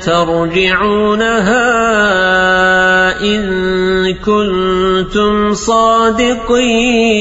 ترجعونها إن كنتم صادقين.